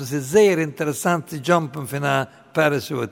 Das ist sehr interessant zu jumpen von einem Parachute.